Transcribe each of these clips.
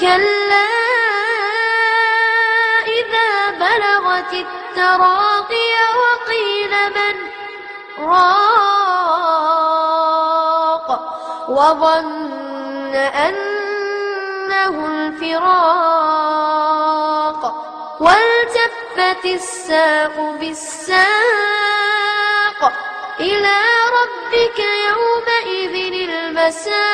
كلا إذا بلغت التراقي وقيل من راق وظن أنه الفراق والتفت الساق بالساق إلى ربك يومئذ المساق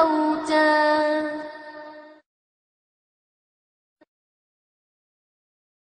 الموتى